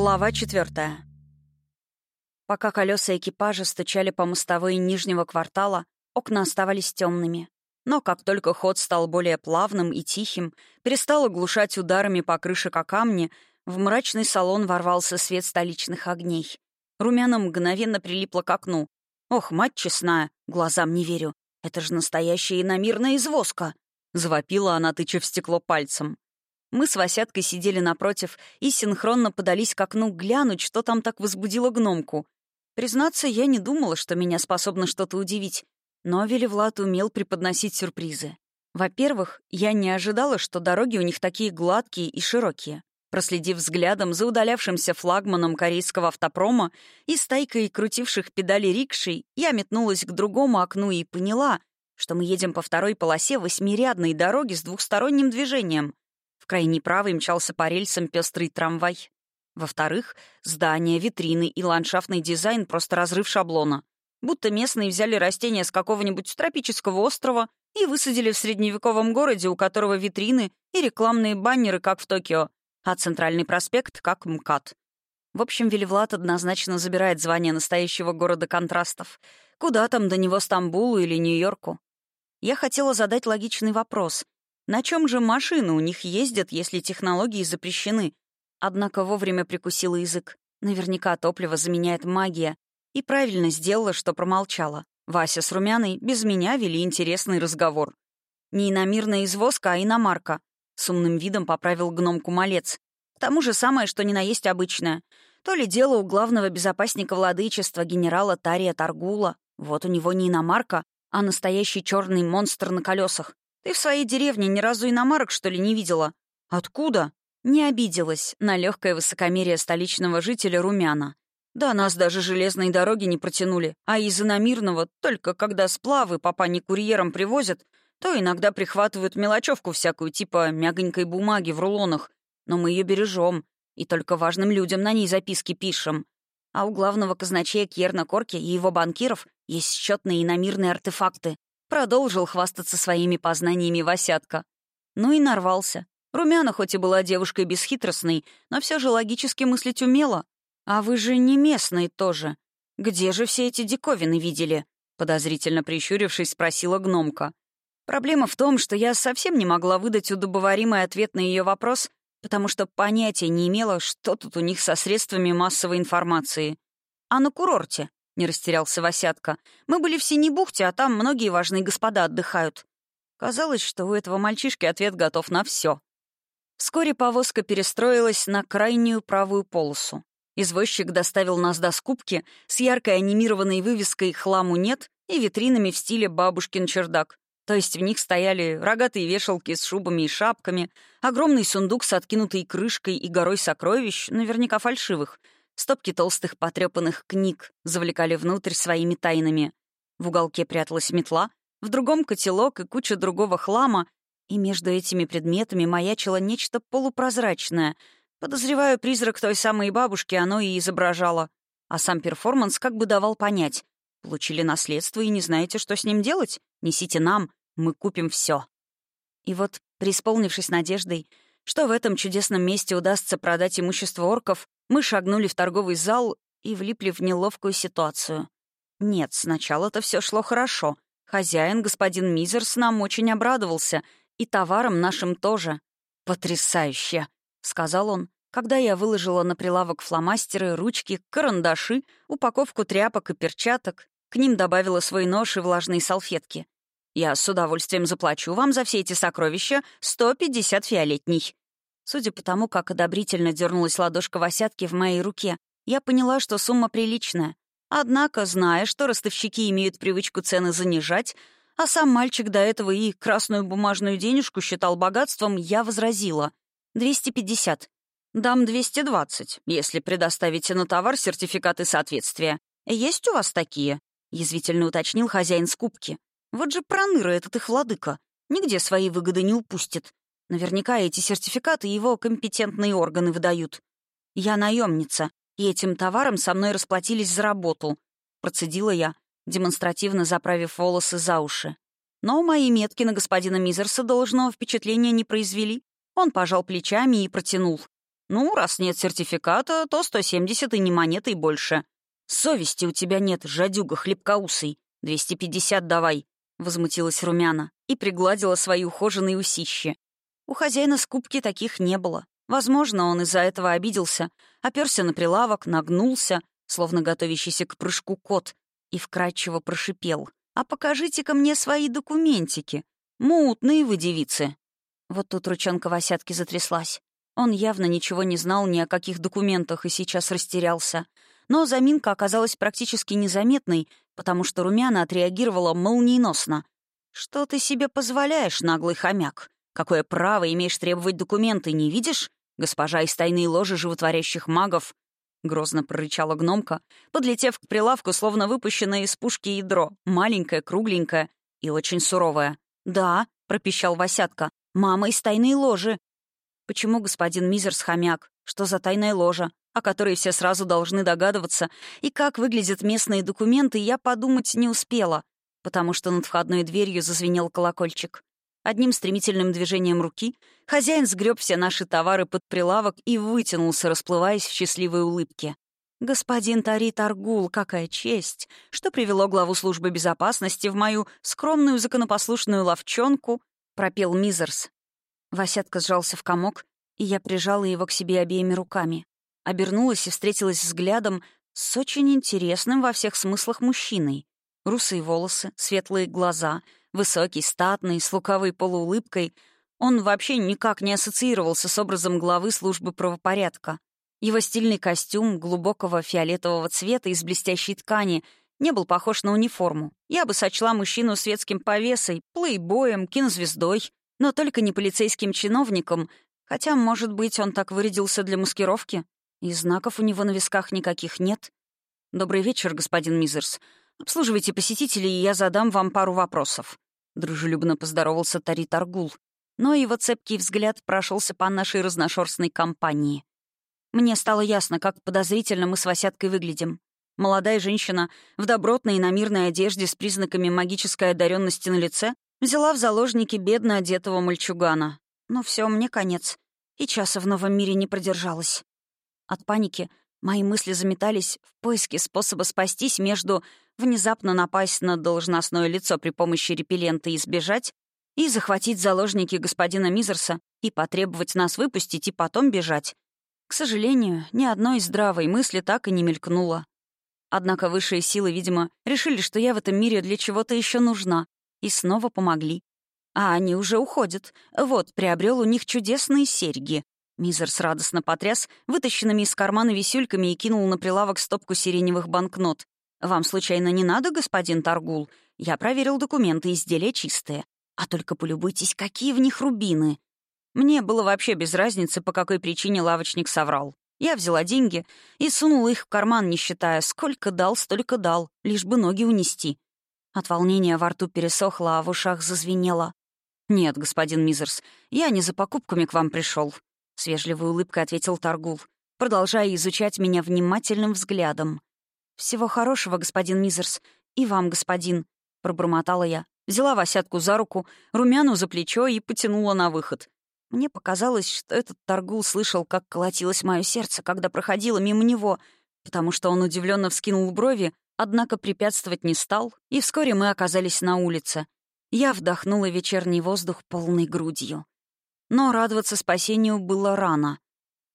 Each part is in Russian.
Глава четвертая. Пока колеса экипажа стучали по мостовой нижнего квартала, окна оставались темными. Но как только ход стал более плавным и тихим, перестал оглушать ударами по крыше как камни, в мрачный салон ворвался свет столичных огней. Румяна мгновенно прилипла к окну. «Ох, мать честная, глазам не верю. Это же настоящая иномирная извозка!» — завопила она, тыча в стекло пальцем. Мы с Васяткой сидели напротив и синхронно подались к окну глянуть, что там так возбудило гномку. Признаться, я не думала, что меня способно что-то удивить, но Велевлад умел преподносить сюрпризы. Во-первых, я не ожидала, что дороги у них такие гладкие и широкие. Проследив взглядом за удалявшимся флагманом корейского автопрома и стайкой крутивших педали рикшей, я метнулась к другому окну и поняла, что мы едем по второй полосе восьмирядной дороги с двухсторонним движением — крайней правой мчался по рельсам пестрый трамвай. Во-вторых, здание, витрины и ландшафтный дизайн — просто разрыв шаблона. Будто местные взяли растения с какого-нибудь тропического острова и высадили в средневековом городе, у которого витрины и рекламные баннеры, как в Токио, а центральный проспект — как МКАД. В общем, Веливлад однозначно забирает звание настоящего города контрастов. Куда там до него Стамбулу или Нью-Йорку? Я хотела задать логичный вопрос — на чем же машины у них ездят, если технологии запрещены? Однако вовремя прикусила язык. Наверняка топливо заменяет магия. И правильно сделала, что промолчала. Вася с Румяной без меня вели интересный разговор. Не иномирная извозка, а иномарка. С умным видом поправил гномку малец. К тому же самое, что ни на есть обычное. То ли дело у главного безопасника владычества генерала Тария Таргула. Вот у него не иномарка, а настоящий черный монстр на колесах. Ты в своей деревне ни разу иномарок, что ли, не видела? Откуда? Не обиделась на легкое высокомерие столичного жителя Румяна. Да нас даже железные дороги не протянули, а из иномирного, только когда сплавы папа курьером привозят, то иногда прихватывают мелочевку всякую, типа мягонькой бумаги в рулонах, но мы ее бережем, и только важным людям на ней записки пишем. А у главного казначея Кьерна Корки и его банкиров есть счетные иномирные артефакты, Продолжил хвастаться своими познаниями Васятка. Ну и нарвался. Румяна хоть и была девушкой бесхитростной, но все же логически мыслить умела. А вы же не местные тоже. Где же все эти диковины видели? Подозрительно прищурившись, спросила гномка. Проблема в том, что я совсем не могла выдать удобоваримый ответ на ее вопрос, потому что понятия не имела, что тут у них со средствами массовой информации. А на курорте? Не растерялся Васятка. «Мы были в Синей бухте, а там многие важные господа отдыхают». Казалось, что у этого мальчишки ответ готов на все. Вскоре повозка перестроилась на крайнюю правую полосу. Извозчик доставил нас до скупки с яркой анимированной вывеской «Хламу нет» и витринами в стиле «Бабушкин чердак». То есть в них стояли рогатые вешалки с шубами и шапками, огромный сундук с откинутой крышкой и горой сокровищ, наверняка фальшивых — Стопки толстых потрепанных книг завлекали внутрь своими тайнами. В уголке пряталась метла, в другом — котелок и куча другого хлама, и между этими предметами маячило нечто полупрозрачное. Подозреваю, призрак той самой бабушки оно и изображало. А сам перформанс как бы давал понять. Получили наследство и не знаете, что с ним делать? Несите нам, мы купим все. И вот, преисполнившись надеждой, что в этом чудесном месте удастся продать имущество орков, мы шагнули в торговый зал и влипли в неловкую ситуацию. Нет, сначала-то все шло хорошо. Хозяин, господин Мизерс, нам очень обрадовался, и товаром нашим тоже. «Потрясающе!» — сказал он, когда я выложила на прилавок фломастеры, ручки, карандаши, упаковку тряпок и перчаток. К ним добавила свой нож и влажные салфетки. «Я с удовольствием заплачу вам за все эти сокровища 150 фиолетней. Судя по тому, как одобрительно дернулась ладошка Васятки в моей руке, я поняла, что сумма приличная. Однако, зная, что ростовщики имеют привычку цены занижать, а сам мальчик до этого и красную бумажную денежку считал богатством, я возразила. «Двести пятьдесят. Дам двести двадцать, если предоставите на товар сертификаты соответствия. Есть у вас такие?» — язвительно уточнил хозяин скупки. «Вот же проныра этот их владыка. Нигде свои выгоды не упустит. Наверняка эти сертификаты его компетентные органы выдают. Я наемница, и этим товаром со мной расплатились за работу. Процедила я, демонстративно заправив волосы за уши. Но мои метки на господина Мизерса должного впечатления не произвели. Он пожал плечами и протянул. Ну, раз нет сертификата, то 170 и не монетой больше. Совести у тебя нет, жадюга хлебкоусый. 250 давай, — возмутилась Румяна и пригладила свои ухоженные усищи. У хозяина скупки таких не было. Возможно, он из-за этого обиделся, оперся на прилавок, нагнулся, словно готовящийся к прыжку кот, и вкрадчиво прошипел. «А покажите-ка мне свои документики. Мутные вы девицы». Вот тут ручонка Васятки затряслась. Он явно ничего не знал ни о каких документах и сейчас растерялся. Но заминка оказалась практически незаметной, потому что Румяна отреагировала молниеносно. «Что ты себе позволяешь, наглый хомяк? Какое право имеешь требовать документы, не видишь? Госпожа из тайной ложи животворящих магов — грозно прорычала гномка, подлетев к прилавку, словно выпущенное из пушки ядро, маленькое, кругленькое и очень суровое. «Да», — пропищал Васятка, — «мама из тайной ложи». «Почему господин Мизерс хомяк? Что за тайная ложа, о которой все сразу должны догадываться? И как выглядят местные документы, я подумать не успела, потому что над входной дверью зазвенел колокольчик. Одним стремительным движением руки хозяин сгреб все наши товары под прилавок и вытянулся, расплываясь в счастливой улыбке. «Господин Тари Таргул, какая честь! Что привело главу службы безопасности в мою скромную законопослушную ловчонку?» — пропел Мизерс. Васятка сжался в комок, и я прижала его к себе обеими руками. Обернулась и встретилась взглядом с очень интересным во всех смыслах мужчиной. Русые волосы, светлые глаза — Высокий, статный, с лукавой полуулыбкой, он вообще никак не ассоциировался с образом главы службы правопорядка. Его стильный костюм глубокого фиолетового цвета из блестящей ткани не был похож на униформу. Я бы сочла мужчину светским повесой, плейбоем, кинозвездой, но только не полицейским чиновником, хотя, может быть, он так вырядился для маскировки, и знаков у него на висках никаких нет. «Добрый вечер, господин Мизерс. Обслуживайте посетителей, и я задам вам пару вопросов». Дружелюбно поздоровался Тари Таргул, но его цепкий взгляд прошелся по нашей разношерстной компании. Мне стало ясно, как подозрительно мы с Васяткой выглядим. Молодая женщина в добротной и намирной одежде с признаками магической одаренности на лице взяла в заложники бедно одетого мальчугана. Ну все, мне конец. И часа в новом мире не продержалась. От паники Мои мысли заметались в поиске способа спастись между внезапно напасть на должностное лицо при помощи репеллента и сбежать, и захватить заложники господина Мизерса и потребовать нас выпустить и потом бежать. К сожалению, ни одной здравой мысли так и не мелькнуло. Однако высшие силы, видимо, решили, что я в этом мире для чего-то еще нужна, и снова помогли. А они уже уходят. Вот, приобрел у них чудесные серьги. Мизерс радостно потряс вытащенными из кармана висюльками и кинул на прилавок стопку сиреневых банкнот. «Вам, случайно, не надо, господин Торгул? Я проверил документы, изделия чистые. А только полюбуйтесь, какие в них рубины!» Мне было вообще без разницы, по какой причине лавочник соврал. Я взяла деньги и сунула их в карман, не считая, сколько дал, столько дал, лишь бы ноги унести. От волнения во рту пересохло, а в ушах зазвенело. «Нет, господин Мизерс, я не за покупками к вам пришел. — с вежливой улыбкой ответил Таргул, продолжая изучать меня внимательным взглядом. «Всего хорошего, господин Мизерс. И вам, господин», — пробормотала я. Взяла Васятку за руку, румяну за плечо и потянула на выход. Мне показалось, что этот Таргул слышал, как колотилось мое сердце, когда проходила мимо него, потому что он удивленно вскинул брови, однако препятствовать не стал, и вскоре мы оказались на улице. Я вдохнула вечерний воздух полной грудью. Но радоваться спасению было рано.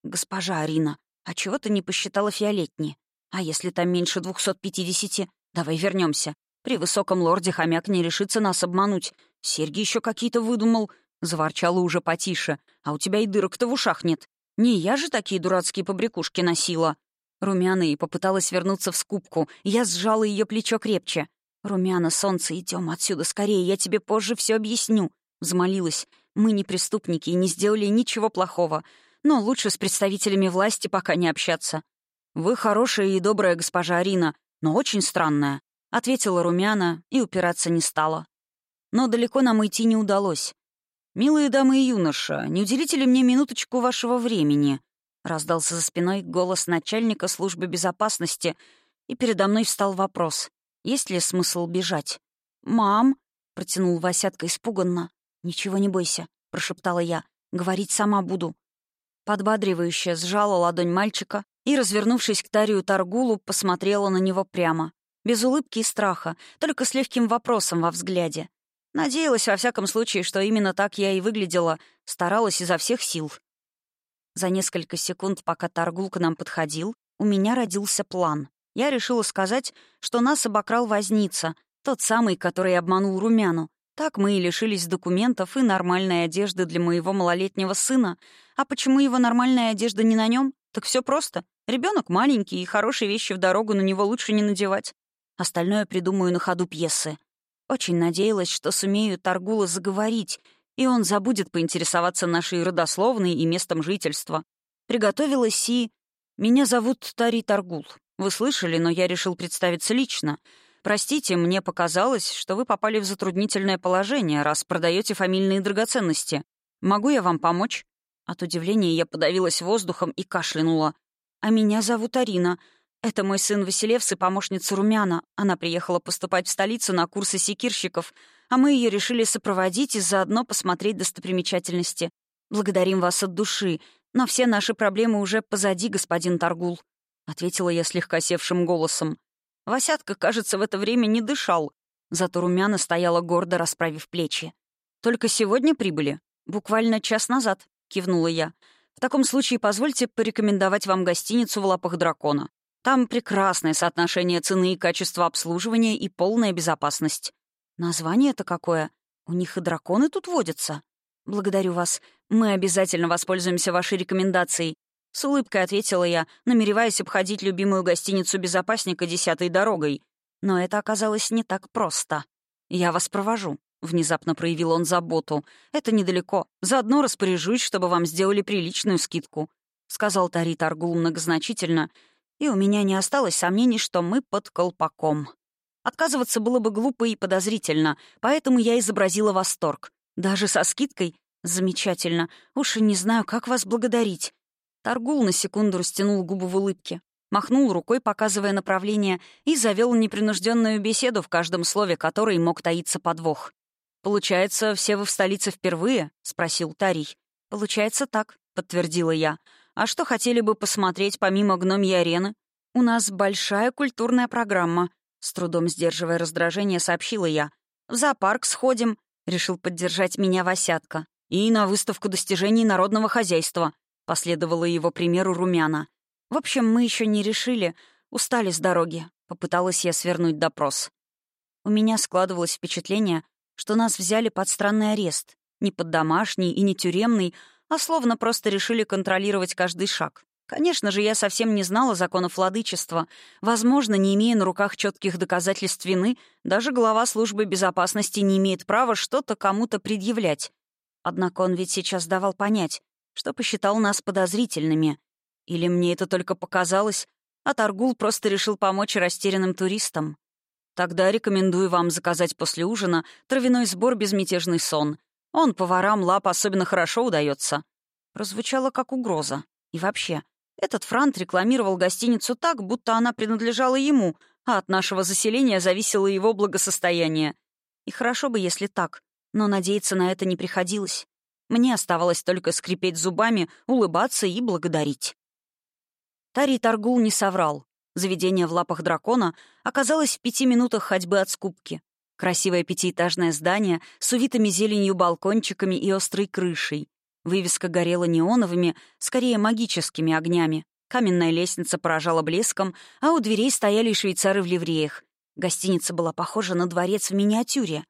«Госпожа Арина, а чего ты не посчитала фиолетни? А если там меньше 250? Давай вернемся. При высоком лорде хомяк не решится нас обмануть. Серьги еще какие-то выдумал». Заворчала уже потише. «А у тебя и дырок-то в ушах нет. Не я же такие дурацкие побрякушки носила». Румяна попыталась вернуться в скупку. Я сжала ее плечо крепче. «Румяна, солнце, идем отсюда скорее, я тебе позже все объясню», — взмолилась. Мы не преступники и не сделали ничего плохого, но лучше с представителями власти пока не общаться. «Вы хорошая и добрая госпожа Арина, но очень странная», — ответила Румяна и упираться не стала. Но далеко нам идти не удалось. «Милые дамы и юноша, не уделите ли мне минуточку вашего времени?» — раздался за спиной голос начальника службы безопасности, и передо мной встал вопрос, есть ли смысл бежать. «Мам!» — протянул Васятка испуганно. «Ничего не бойся», — прошептала я. «Говорить сама буду». Подбадривающе сжала ладонь мальчика и, развернувшись к Тарию Таргулу, посмотрела на него прямо. Без улыбки и страха, только с легким вопросом во взгляде. Надеялась, во всяком случае, что именно так я и выглядела, старалась изо всех сил. За несколько секунд, пока Таргул к нам подходил, у меня родился план. Я решила сказать, что нас обокрал возница, тот самый, который обманул Румяну. Так мы и лишились документов и нормальной одежды для моего малолетнего сына. А почему его нормальная одежда не на нем? Так все просто. Ребенок маленький, и хорошие вещи в дорогу на него лучше не надевать. Остальное придумаю на ходу пьесы. Очень надеялась, что сумею Таргула заговорить, и он забудет поинтересоваться нашей родословной и местом жительства. Приготовилась и... Меня зовут Тари Таргул. Вы слышали, но я решил представиться лично. Простите, мне показалось, что вы попали в затруднительное положение, раз продаете фамильные драгоценности. Могу я вам помочь?» От удивления я подавилась воздухом и кашлянула. «А меня зовут Арина. Это мой сын Василевс и помощница Румяна. Она приехала поступать в столицу на курсы секирщиков, а мы ее решили сопроводить и заодно посмотреть достопримечательности. Благодарим вас от души, но все наши проблемы уже позади, господин Таргул», — ответила я слегка севшим голосом. Васятка, кажется, в это время не дышал, зато румяна стояла гордо, расправив плечи. «Только сегодня прибыли? Буквально час назад», — кивнула я. «В таком случае позвольте порекомендовать вам гостиницу в лапах дракона. Там прекрасное соотношение цены и качества обслуживания и полная безопасность. Название-то какое? У них и драконы тут водятся. Благодарю вас. Мы обязательно воспользуемся вашей рекомендацией. С улыбкой ответила я, намереваясь обходить любимую гостиницу безопасника десятой дорогой. Но это оказалось не так просто. «Я вас провожу», — внезапно проявил он заботу. «Это недалеко. Заодно распоряжусь, чтобы вам сделали приличную скидку», — сказал Тари Таргул многозначительно, и у меня не осталось сомнений, что мы под колпаком. Отказываться было бы глупо и подозрительно, поэтому я изобразила восторг. Даже со скидкой? Замечательно. Уж и не знаю, как вас благодарить. Торгул на секунду растянул губы в улыбке, махнул рукой, показывая направление, и завел непринужденную беседу, в каждом слове которой мог таиться подвох. «Получается, все вы в столице впервые?» — спросил Тарий. «Получается так», — подтвердила я. «А что хотели бы посмотреть помимо гномьей арены? У нас большая культурная программа», — с трудом сдерживая раздражение, сообщила я. «В зоопарк сходим», — решил поддержать меня Васятка. «И на выставку достижений народного хозяйства», Последовала его примеру румяна. «В общем, мы еще не решили. Устали с дороги». Попыталась я свернуть допрос. У меня складывалось впечатление, что нас взяли под странный арест. Не под домашний и не тюремный, а словно просто решили контролировать каждый шаг. Конечно же, я совсем не знала законов владычества. Возможно, не имея на руках четких доказательств вины, даже глава службы безопасности не имеет права что-то кому-то предъявлять. Однако он ведь сейчас давал понять, что посчитал нас подозрительными. Или мне это только показалось, а Таргул просто решил помочь растерянным туристам. Тогда рекомендую вам заказать после ужина травяной сбор «Безмятежный сон». Он поварам лап особенно хорошо удается. Прозвучало как угроза. И вообще, этот франт рекламировал гостиницу так, будто она принадлежала ему, а от нашего заселения зависело его благосостояние. И хорошо бы, если так, но надеяться на это не приходилось. Мне оставалось только скрипеть зубами, улыбаться и благодарить. Тарий Таргул не соврал. Заведение в лапах дракона оказалось в пяти минутах ходьбы от скупки. Красивое пятиэтажное здание с увитыми зеленью балкончиками и острой крышей. Вывеска горела неоновыми, скорее магическими огнями. Каменная лестница поражала блеском, а у дверей стояли швейцары в ливреях. Гостиница была похожа на дворец в миниатюре.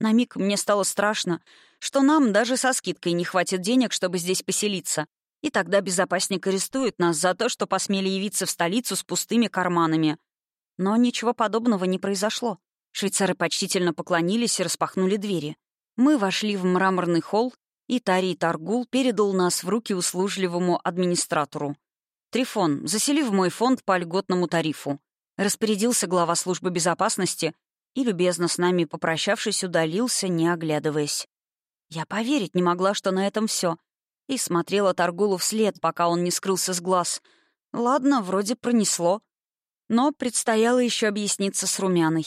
На миг мне стало страшно, что нам даже со скидкой не хватит денег, чтобы здесь поселиться. И тогда безопасник арестует нас за то, что посмели явиться в столицу с пустыми карманами. Но ничего подобного не произошло. Швейцары почтительно поклонились и распахнули двери. Мы вошли в мраморный холл, и Тарий Таргул передал нас в руки услужливому администратору. «Трифон, засели в мой фонд по льготному тарифу», — распорядился глава службы безопасности и, любезно с нами попрощавшись, удалился, не оглядываясь. Я поверить не могла, что на этом все, и смотрела Торгулу вслед, пока он не скрылся с глаз. Ладно, вроде пронесло. Но предстояло еще объясниться с Румяной.